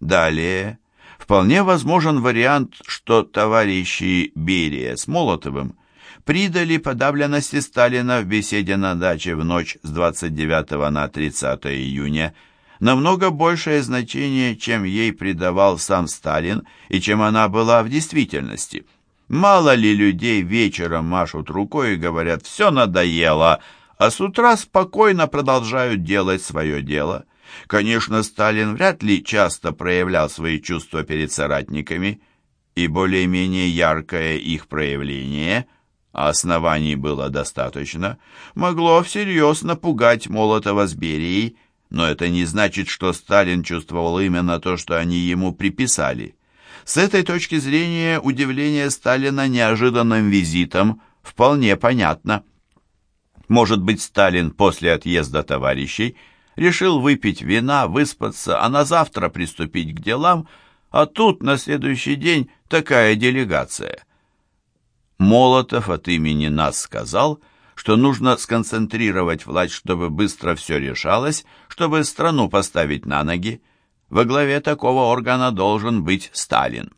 Далее, вполне возможен вариант, что товарищи Берия с Молотовым придали подавленности Сталина в беседе на даче в ночь с 29 на 30 июня намного большее значение, чем ей придавал сам Сталин и чем она была в действительности. Мало ли людей вечером машут рукой и говорят «все надоело», а с утра спокойно продолжают делать свое дело. Конечно, Сталин вряд ли часто проявлял свои чувства перед соратниками, и более-менее яркое их проявление, а оснований было достаточно, могло всерьез напугать Молотова с Берией, но это не значит, что Сталин чувствовал именно то, что они ему приписали. С этой точки зрения удивление Сталина неожиданным визитом вполне понятно. Может быть, Сталин после отъезда товарищей решил выпить вина, выспаться, а на завтра приступить к делам, а тут на следующий день такая делегация. Молотов от имени нас сказал, что нужно сконцентрировать власть, чтобы быстро все решалось, чтобы страну поставить на ноги. Во главе такого органа должен быть Сталин.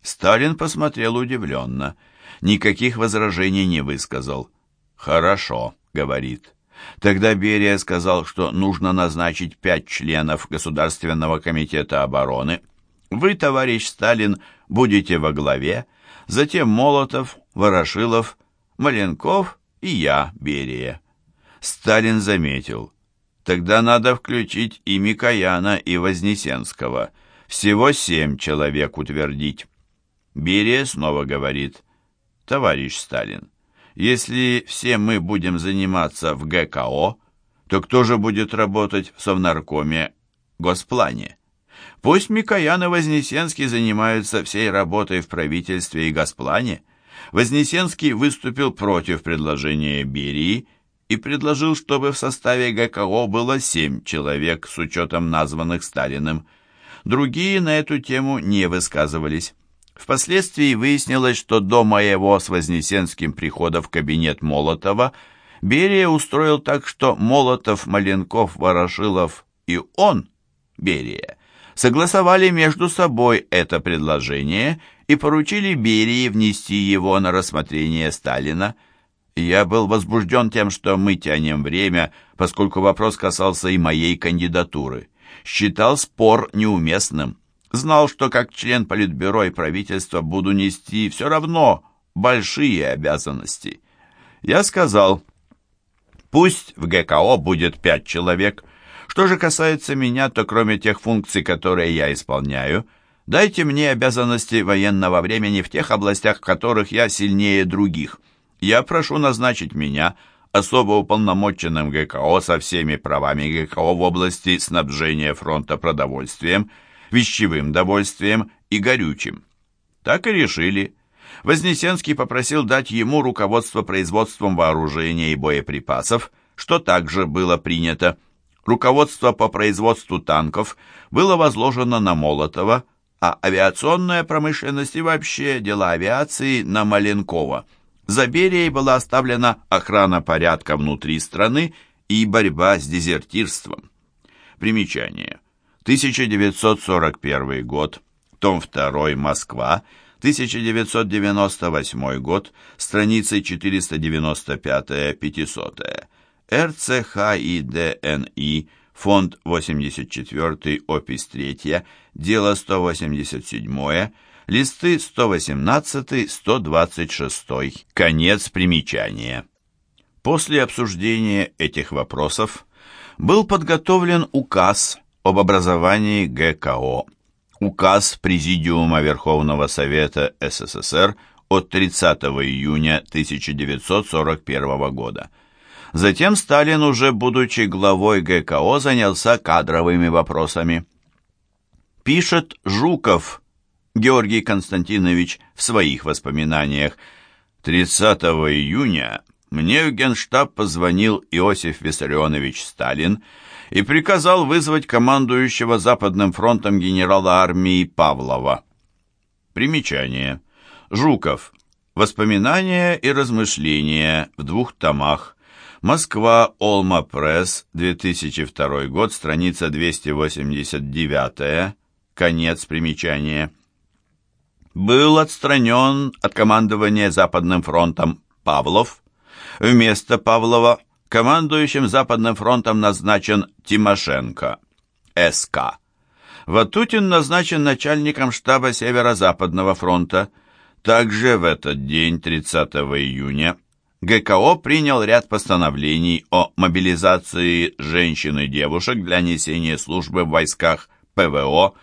Сталин посмотрел удивленно, никаких возражений не высказал. «Хорошо», — говорит. Тогда Берия сказал, что нужно назначить пять членов Государственного комитета обороны. Вы, товарищ Сталин, будете во главе, затем Молотов, Ворошилов, Маленков и я, Берия. Сталин заметил. Тогда надо включить и Микояна, и Вознесенского. Всего семь человек утвердить. Берия снова говорит. Товарищ Сталин, если все мы будем заниматься в ГКО, то кто же будет работать в Совнаркоме Госплане? Пусть Микоян и Вознесенский занимаются всей работой в правительстве и Госплане, Вознесенский выступил против предложения Берии и предложил, чтобы в составе ГКО было семь человек с учетом названных Сталиным. Другие на эту тему не высказывались. Впоследствии выяснилось, что до моего с Вознесенским прихода в кабинет Молотова Берия устроил так, что Молотов, Маленков, Ворошилов и он, Берия, согласовали между собой это предложение и поручили Берии внести его на рассмотрение Сталина. Я был возбужден тем, что мы тянем время, поскольку вопрос касался и моей кандидатуры. Считал спор неуместным. Знал, что как член Политбюро и правительства буду нести все равно большие обязанности. Я сказал, пусть в ГКО будет пять человек. Что же касается меня, то кроме тех функций, которые я исполняю, Дайте мне обязанности военного времени в тех областях, в которых я сильнее других. Я прошу назначить меня особо уполномоченным ГКО со всеми правами ГКО в области снабжения фронта продовольствием, вещевым довольствием и горючим. Так и решили. Вознесенский попросил дать ему руководство производством вооружения и боеприпасов, что также было принято. Руководство по производству танков было возложено на Молотова, а авиационная промышленность и вообще дела авиации на Маленкова. За Берией была оставлена охрана порядка внутри страны и борьба с дезертирством. Примечание. 1941 год, том 2, Москва, 1998 год, страницы 495-500, РЦХИДНИ, фонд 84, опись 3, дело 187, листы 118-126. Конец примечания. После обсуждения этих вопросов был подготовлен указ об образовании ГКО. Указ Президиума Верховного Совета СССР от 30 июня 1941 года. Затем Сталин, уже будучи главой ГКО, занялся кадровыми вопросами. Пишет Жуков Георгий Константинович в своих воспоминаниях. 30 июня мне в Генштаб позвонил Иосиф Виссарионович Сталин и приказал вызвать командующего Западным фронтом генерала армии Павлова. Примечание. Жуков. Воспоминания и размышления в двух томах. Москва, Олма Пресс, 2002 год, страница 289, Конец примечания. Был отстранен от командования Западным фронтом Павлов. Вместо Павлова командующим Западным фронтом назначен Тимошенко, СК. Ватутин назначен начальником штаба Северо-Западного фронта. Также в этот день, 30 июня, ГКО принял ряд постановлений о мобилизации женщин и девушек для несения службы в войсках ПВО,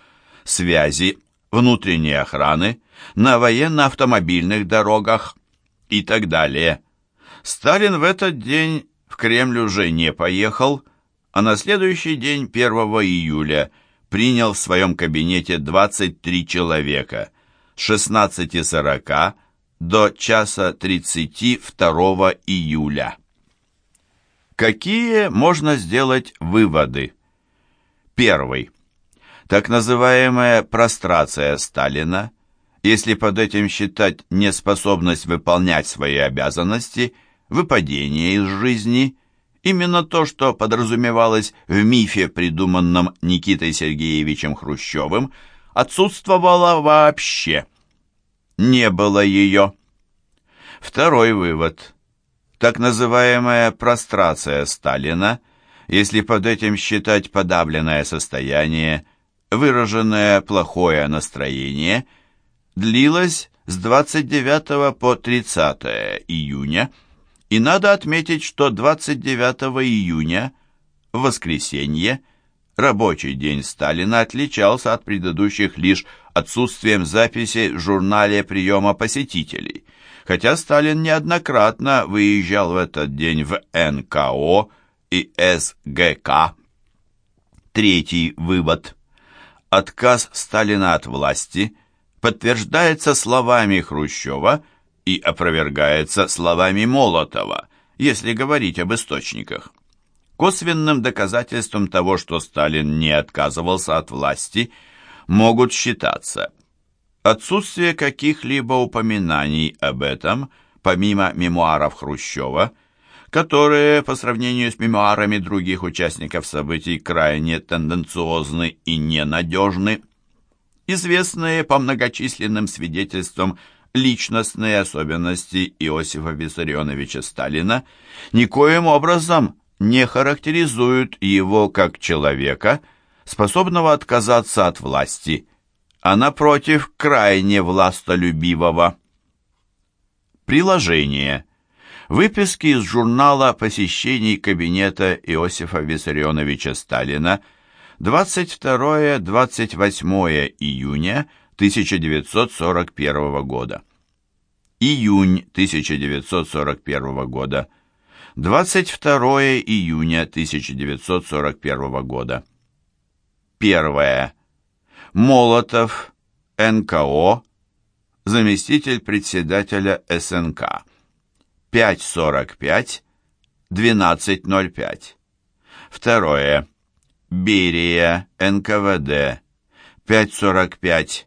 связи, внутренней охраны, на военно-автомобильных дорогах и так далее. Сталин в этот день в Кремль уже не поехал, а на следующий день, 1 июля, принял в своем кабинете 23 человека, с 16.40 до часа 32 июля. Какие можно сделать выводы? Первый. Так называемая прострация Сталина, если под этим считать неспособность выполнять свои обязанности, выпадение из жизни, именно то, что подразумевалось в мифе, придуманном Никитой Сергеевичем Хрущевым, отсутствовало вообще – не было ее. Второй вывод. Так называемая прострация Сталина, если под этим считать подавленное состояние, выраженное плохое настроение, длилась с 29 по 30 июня, и надо отметить, что 29 июня, в воскресенье, рабочий день Сталина отличался от предыдущих лишь отсутствием записи в журнале приема посетителей, хотя Сталин неоднократно выезжал в этот день в НКО и СГК. Третий вывод. Отказ Сталина от власти подтверждается словами Хрущева и опровергается словами Молотова, если говорить об источниках. Косвенным доказательством того, что Сталин не отказывался от власти, могут считаться отсутствие каких-либо упоминаний об этом, помимо мемуаров Хрущева, которые, по сравнению с мемуарами других участников событий, крайне тенденциозны и ненадежны, известные по многочисленным свидетельствам личностные особенности Иосифа Виссарионовича Сталина никоим образом не характеризуют его как человека, способного отказаться от власти, а напротив, крайне властолюбивого. Приложение. Выписки из журнала посещений кабинета Иосифа Виссарионовича Сталина 22-28 июня 1941 года. Июнь 1941 года. 22 июня 1941 года. Первое. Молотов, НКО, заместитель председателя СНК. 5.45, 12.05. Второе. Берия, НКВД, 5.45,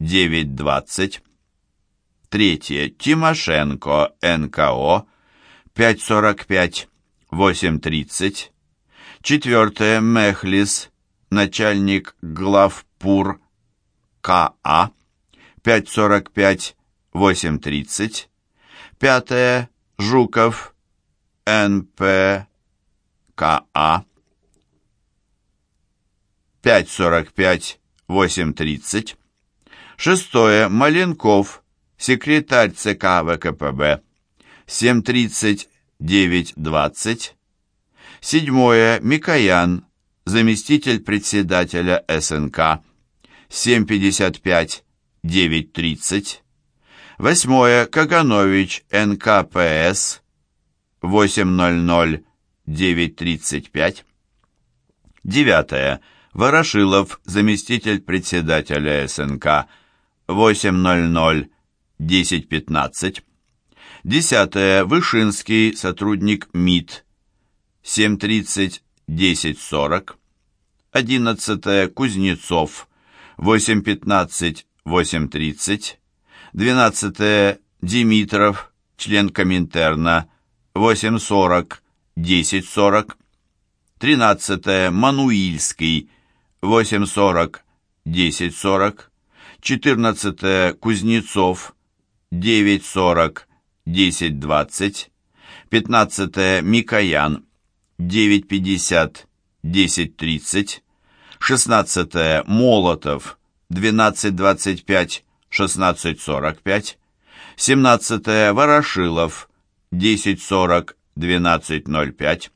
9.20. Третье. Тимошенко, НКО, 5.45, 8.30. Четвертое. Мехлис, начальник главпур КА, 5.45, 8.30. Пятое. Жуков, НП, КА, 5.45, 8.30. Шестое. Маленков, секретарь ЦК ВКПБ, 7.30, 9.20. Седьмое. Микоян, заместитель председателя СНК, 7.55, 9.30. Восьмое. Каганович, НКПС, 8.00, 9.35. Девятое. Ворошилов, заместитель председателя СНК, 8.00, 10.15. Десятое. Вышинский, сотрудник МИД, 7.30, 10.40. Одиннадцатое. Кузнецов, 8.15, 8.30. Двенадцатое. Димитров, член Коминтерна, 8.40, 10.40. Тринадцатое. Мануильский, 8.40, 10.40, 14 Кузнецов, 9.40, 10.20, 15 Микоян, 9.50, 10.30, 16 Молотов, 12.25, 16.45, 17 Ворошилов, 10.40, 12.05,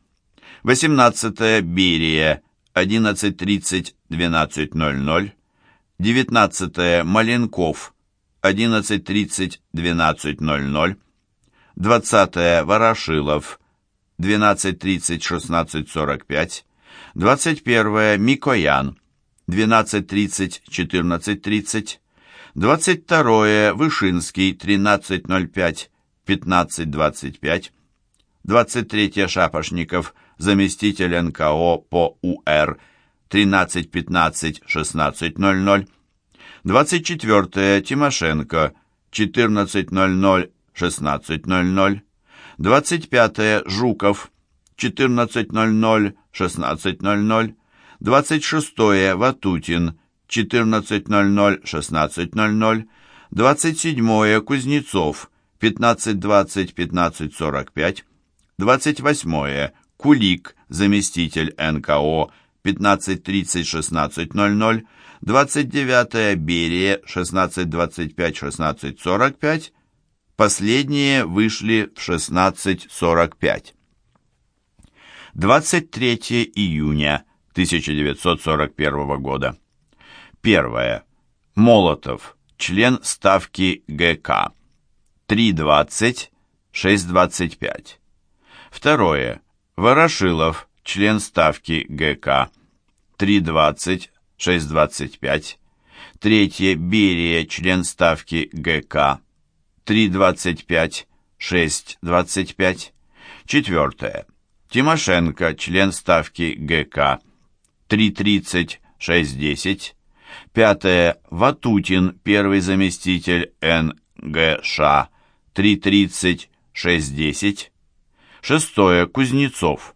18 Берия, 11.30, 12.00, 19 Маленков, 11.30, 12.00, 20 Ворошилов, 12.30, 16.45, 21 Микоян, 12.30, 14.30, 22 Вышинский, 13.05, 15.25, 23 Шапошников, заместитель НКО по УР, 13.15, 16.00, 24 Тимошенко, 14.00, 16.00, 25 Жуков, 14.00, 16.00, 26 Ватутин, 14.00, 16.00, 27 Кузнецов, 15.20, 15.45, 28 Кулик, заместитель НКО, 15.30, 16.00, 29 Берия, 16.25, 16.45, последние вышли в 16.45. 23 июня 1941 года. Первое. Молотов, член Ставки ГК. 3.20, 6.25. Второе. Ворошилов, член Ставки ГК. 3.20, 6.25. Третье. Берия, член Ставки ГК. 3.25, 6.25. Четвертое. Тимошенко, член Ставки ГК. 3.30, 6.10. Пятое. Ватутин, первый заместитель НГШ. 3.30, 6.10. Шестое. Кузнецов.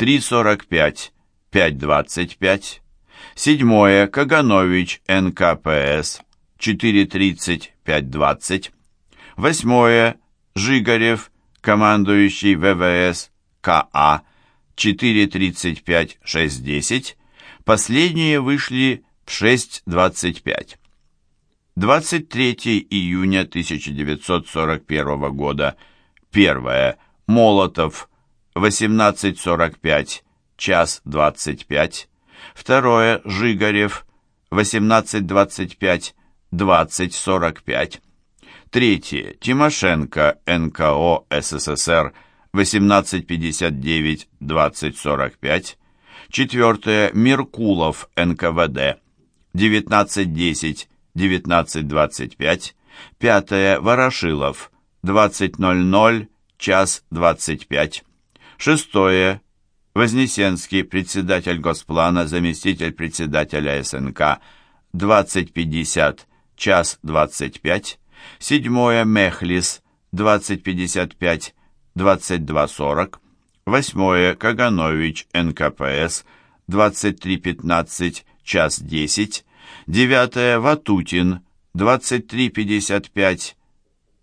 3.45, 5.25. Седьмое. Каганович, НКПС. 4.30, 5.20. Восьмое. Жигарев, командующий ВВС КА. 4.35, 6.10. Последние вышли в 6.25. 23 июня 1941 года. Первое. Молотов. 18.45, час 25. Второе. Жигарев. 18.25, 20.45. Третье. Тимошенко. НКО СССР. 18.59, 20.45. Четвертое. Меркулов. НКВД. 19.10, 19.25. Пятое. Ворошилов. 20.00, час 25. Шестое. Вознесенский, председатель Госплана, заместитель председателя СНК. 20.50, час 25. Седьмое. Мехлис. 20.55, 22.40. Восьмое. Каганович, НКПС. 23.15, час 10. Девятое. Ватутин. 23.55,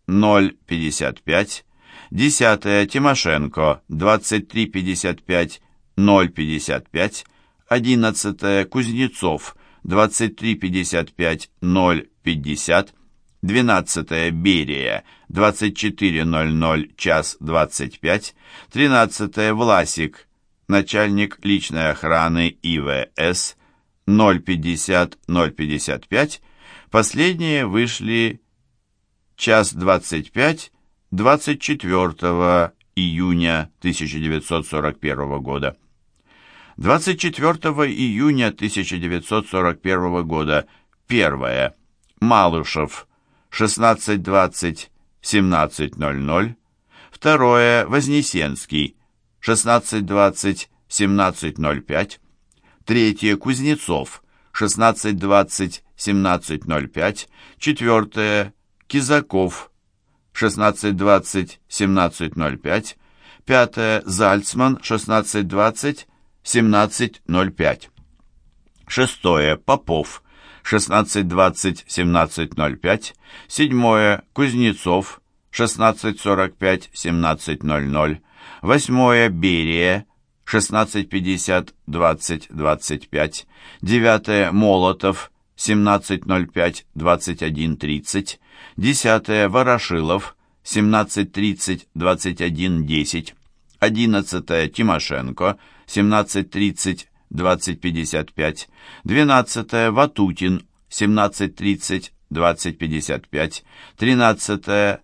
0.55. Десятое. Тимошенко. 23.55, 0.55. Одиннадцатое. Кузнецов. 23.55, 0.50. Двенадцатое. Берия. 24.00, час 25. Тринадцатое. Власик. Начальник личной охраны ИВС. 0.50, 0.55. Последние вышли час 25 24 июня 1941 года. 24 июня 1941 года. Первое. Малышев. 16.20, 17.00. Второе. Вознесенский. 16.20, 17.05. Третье. Кузнецов. 16.20, 17.05. Четвертое. Кизаков. 16.20, 17.05. Пятое. Зальцман. 16.20, 17.05. Шестое. Попов. 16.20-17.05, седьмое Кузнецов, 16.45-17.00, восьмое Берия, 16.50-20.25, девятое Молотов, 17.05-21.30, десятое Ворошилов, 17.30-21.10, одиннадцатое Тимошенко, 17.30-20.55, двенадцатое Ватутин, 17.30-20.55, тринадцатое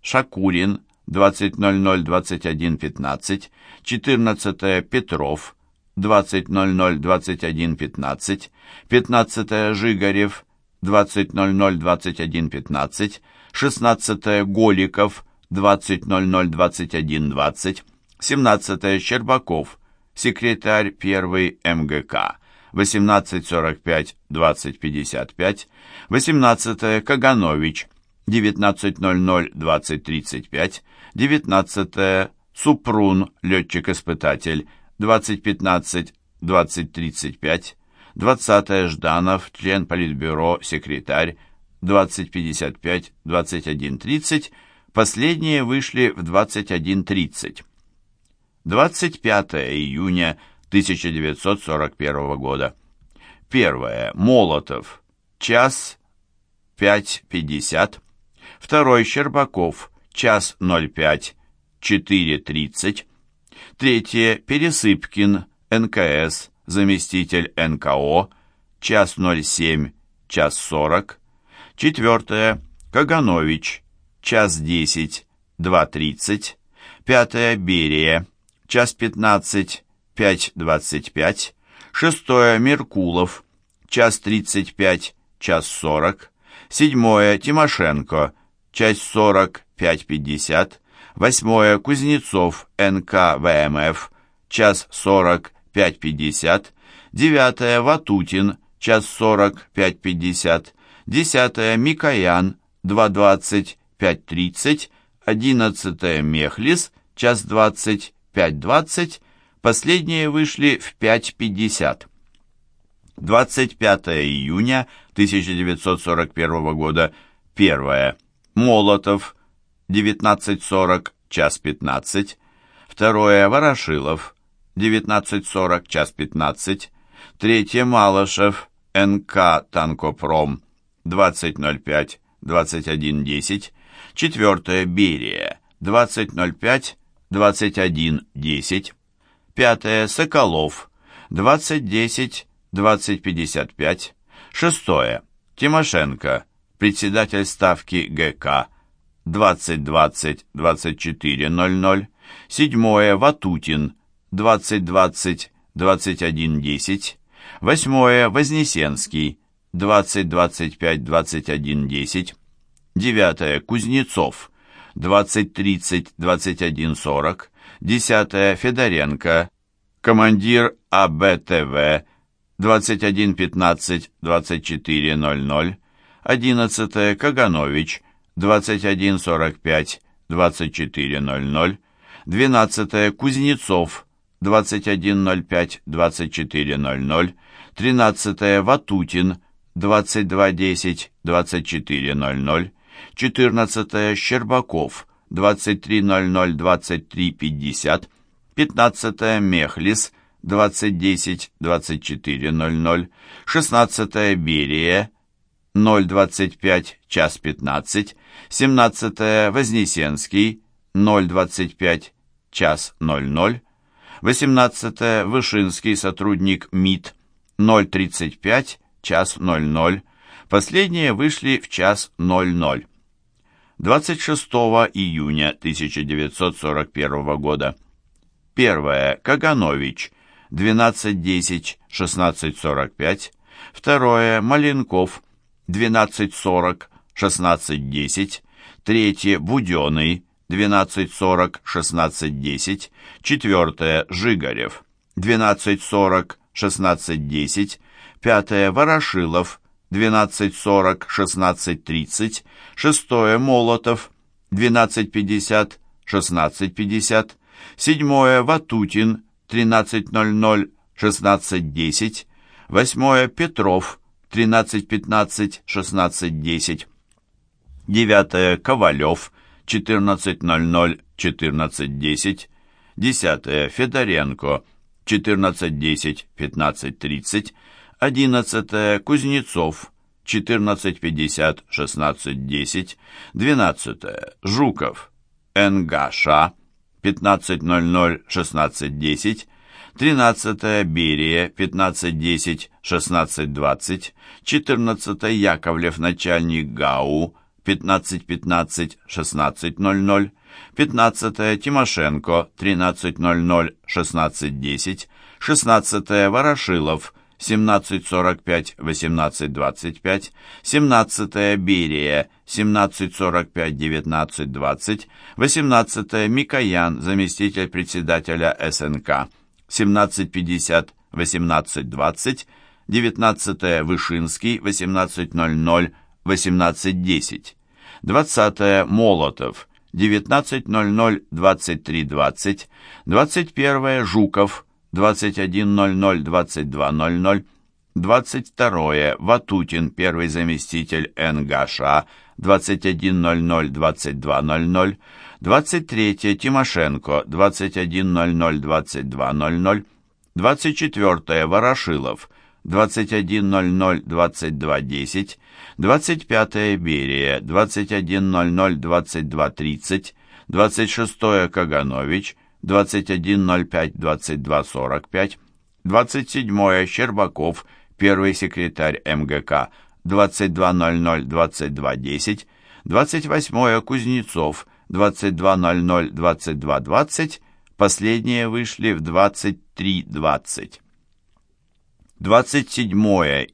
Шакурин, 20.00-21.15, 14 Петров, 20.00-21.15, 15 Жигарев, 20.00-21.15, 16 Голиков, 20.00-21.20, 17 Щербаков, секретарь 1 МГК, 18.45-20.55, 18 Каганович, 19.00-20.35, 19 Супрун, летчик-испытатель, 2015-2035, 20 Жданов, член Политбюро, секретарь, 2055-2130, последние вышли в 21.30. 25 июня 1941 года. Первое. Молотов. Час 5.50. Второй. Щербаков. Час 05. 4.30. Третье. Пересыпкин. НКС. Заместитель НКО. Час 07. Час 40. Четвертое. Каганович. Час 10. 2.30. Пятое. Берия. Час 15. 5.25. Шестое. Меркулов. Час 35. Час 40. Седьмое. Тимошенко. Часть 40. 5.50. Восьмое. Кузнецов. НК ВМФ. Час 40. 5.50. Девятое. Ватутин. Час 40. 5.50. Десятое. Микоян. 2.20. 5.30. Одиннадцатое. Мехлис. Час 20. 5.20. Последние вышли в 5.50. 25 июня 1941 года. Первое. Молотов. 19.40, час 15. Второе. Ворошилов. 19.40, час 15. Третье. Малышев. НК «Танкопром». 20.05, 21.10. Четвертое. Берия. 20.05, 21.10. Пятое. Соколов. 20.10, 20.55. Шестое. Тимошенко. Председатель Ставки ГК. 20.20-24.00. Седьмое. Ватутин. 20.20-21.10. Восьмое. Вознесенский. 20.25-21.10. Девятое. Кузнецов. 20.30-21.40. Десятое. Федоренко. Командир АБТВ. 21.15-24.00. Одиннадцатое. Каганович. 21.45-24.00. Двенадцатое. Кузнецов. 21.05-24.00. Тринадцатое. Ватутин. 22.10-24.00. Четырнадцатое. Щербаков. 23.00-23.50. Пятнадцатое. Мехлис. 20.10-24.00. Шестнадцатое. Берия. 0.25, час 15, 17 Вознесенский, 0.25, час 00, 18 Вышинский, сотрудник МИД, 0.35, час 00, последние вышли в час 00. 26 июня 1941 года. Первое. Каганович, 12.10, 16.45. Второе. Маленков, 12.40, 16.10, третье Буденный, 12.40, 16.10, четвертое Жигарев, 12.40, 16.10, пятое Ворошилов, 12.40, 16.30, шестое Молотов, 12.50, 16.50, седьмое Ватутин, 13.00, 16.10, восьмое Петров, 13.15, 16.10. 9. Ковалев, 14.00, 14.10. 10. Федоренко, 14.10, 15.30. 11. Кузнецов, 14.50, 16.10. 12. Жуков, НГШ, 15.00, 16.10. 13 Берия, 15.10, 16.20, 14 Яковлев, начальник ГАУ, 15.15, 16.00, 15 Тимошенко, 13.00, 16.10, 16 Ворошилов, 17.45, 18.25, 17 Берия, 17.45, 19.20, 18 Микоян, заместитель председателя СНК, 17.50, 18.20, 19 Вышинский, 18.00, 18.10, 20 Молотов, 19.00, 23.20, 21 Жуков, 21.00, 22.00, 22 Ватутин, первый заместитель НГШ, 21.00, 22.00, 23 Тимошенко, 21.00, 22.00, 24 Ворошилов, 21.00, 22.10, 25 Берия, 21.00, 22.30, 26 Каганович, 21.05, 22.45, 27 Щербаков, первый секретарь МГК, 22.00, 22.10, 28 Кузнецов, 22.00, 22.20, последние вышли в 23.20. 27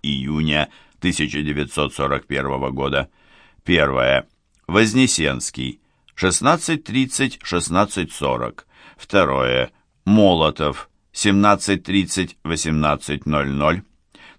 июня 1941 года. Первое. Вознесенский. 16.30-16.40. Второе. Молотов. 17.30-18.00.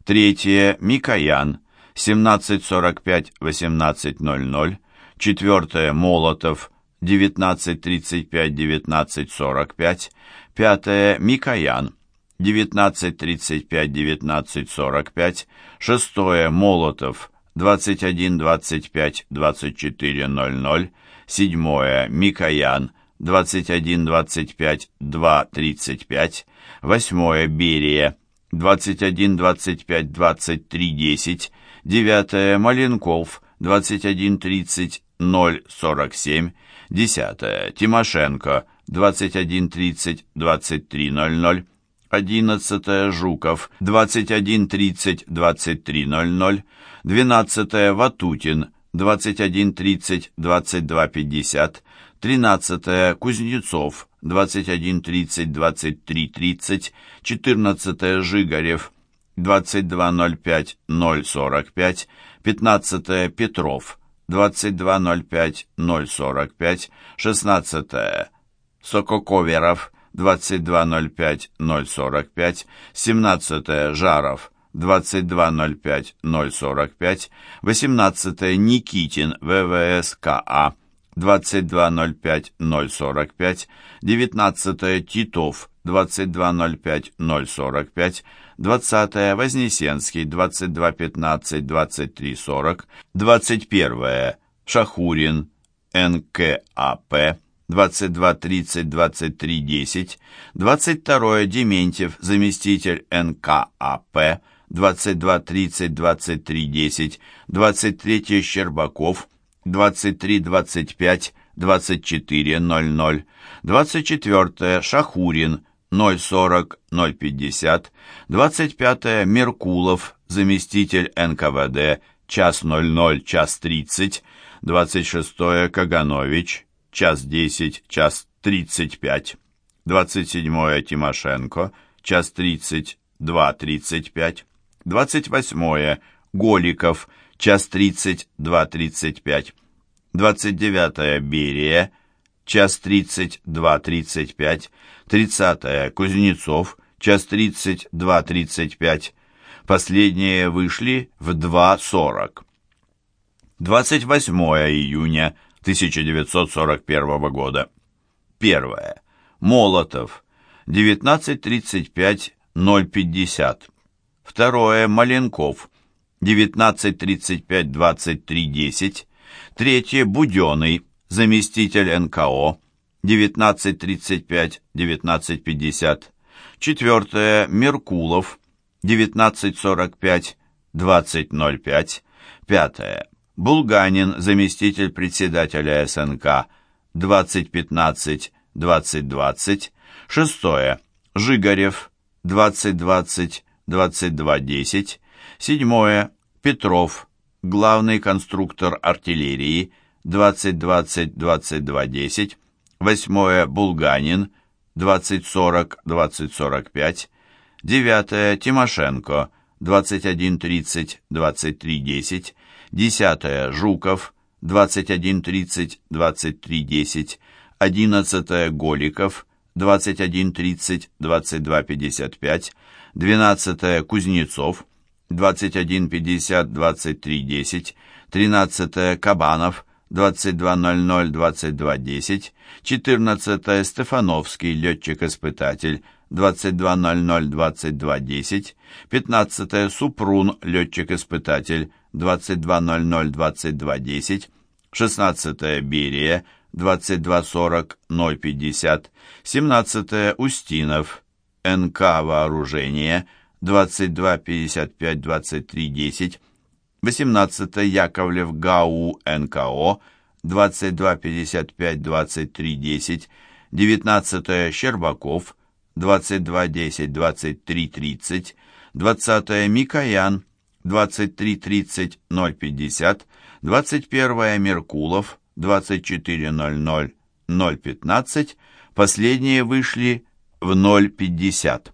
Третье. Микоян. 17.45-18.00. Четвертое. Молотов. 19.35-19.45. Пятое. Микоян. 19.35-19.45. Шестое. Молотов. 21.25-24.00. Седьмое. Микоян. 21.25-2.35. Восьмое. Берия. 21.25-23.10. Девятое. Маленков. 21.30-0.47. Десятое. Тимошенко. 21.30-23.00. 11 Жуков, 21.30-23.00, 12 Ватутин, 21.30-22.50, 13 Кузнецов, 21.30-23.30, 14 Жигарев, 22.05-0.45, 15 Петров, 22.05-0.45, 16 Сококоверов, 22.05.045, 17 Жаров, 22.05.045, 18 Никитин, ВВС КА, 22.05.045, 19 Титов, 22.05.045, 20 Вознесенский, 22.15.23.40, 21 Шахурин, НКАП, 22.30-23.10, 22 Дементьев, заместитель НКАП, 22.30-23.10, 23 Щербаков, 23.25, 24.00, 24 Шахурин, 040, 050, 25 Меркулов, заместитель НКВД, час 00, час 30, 26 Каганович, час 10, час 35, 27 Тимошенко, час 30, 2.35, 28 Голиков, час 30, 2.35, 29 Берия, час 30, 2.35, 30 Кузнецов, час 30, 2.35, последние вышли в 2.40. 28 июня 1941 года. Первое. Молотов. 19.35-050. Второе. Маленков. 19.35-23.10. Третье – Буденный, заместитель НКО, 19.35-19.50. Четвертое – Меркулов, 19.45-20.05. Пятое – Булганин, заместитель председателя СНК, 20.15-20.20. Шестое – Жигарев, 20.20-22.10. Седьмое – Петров, главный конструктор артиллерии, 20.20-22.10. Восьмое – Булганин, 20.40-20.45. Девятое – Тимошенко, 21.30-23.10. Десятое – Жуков, 21.30-23.10. Одиннадцатое – Голиков, 21.30-22.55. Двенадцатое – Кузнецов, 21.50-23.10. Тринадцатое – Кабанов, 22.00-22.10. Четырнадцатое – Стефановский, летчик-испытатель, 22.00-22.10. Пятнадцатое – Супрун, летчик-испытатель, 22.00-22.10. Шестнадцатое – Берия, 22.40-050. Семнадцатое – Устинов, НК «Вооружение», 22.55-23.10. 18 Яковлев ГАУ НКО 22.55-23.10, 19 Щербаков 22.10-23.30, 20 Микоян 23.30-050, 21 Меркулов 24.00-015, последние вышли в 0.50.